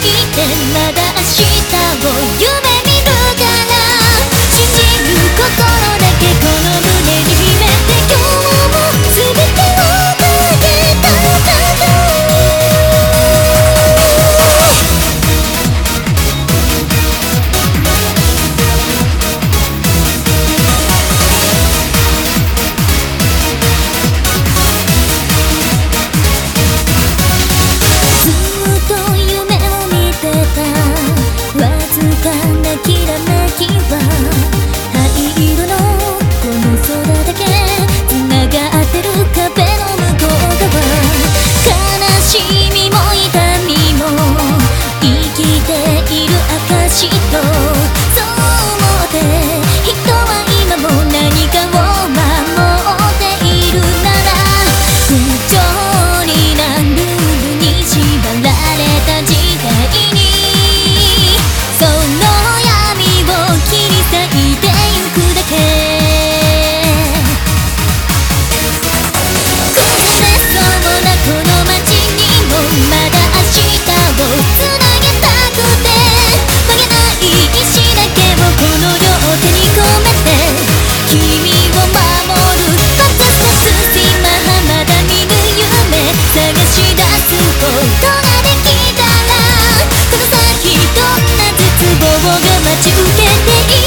まだきらめきはが待ち受けている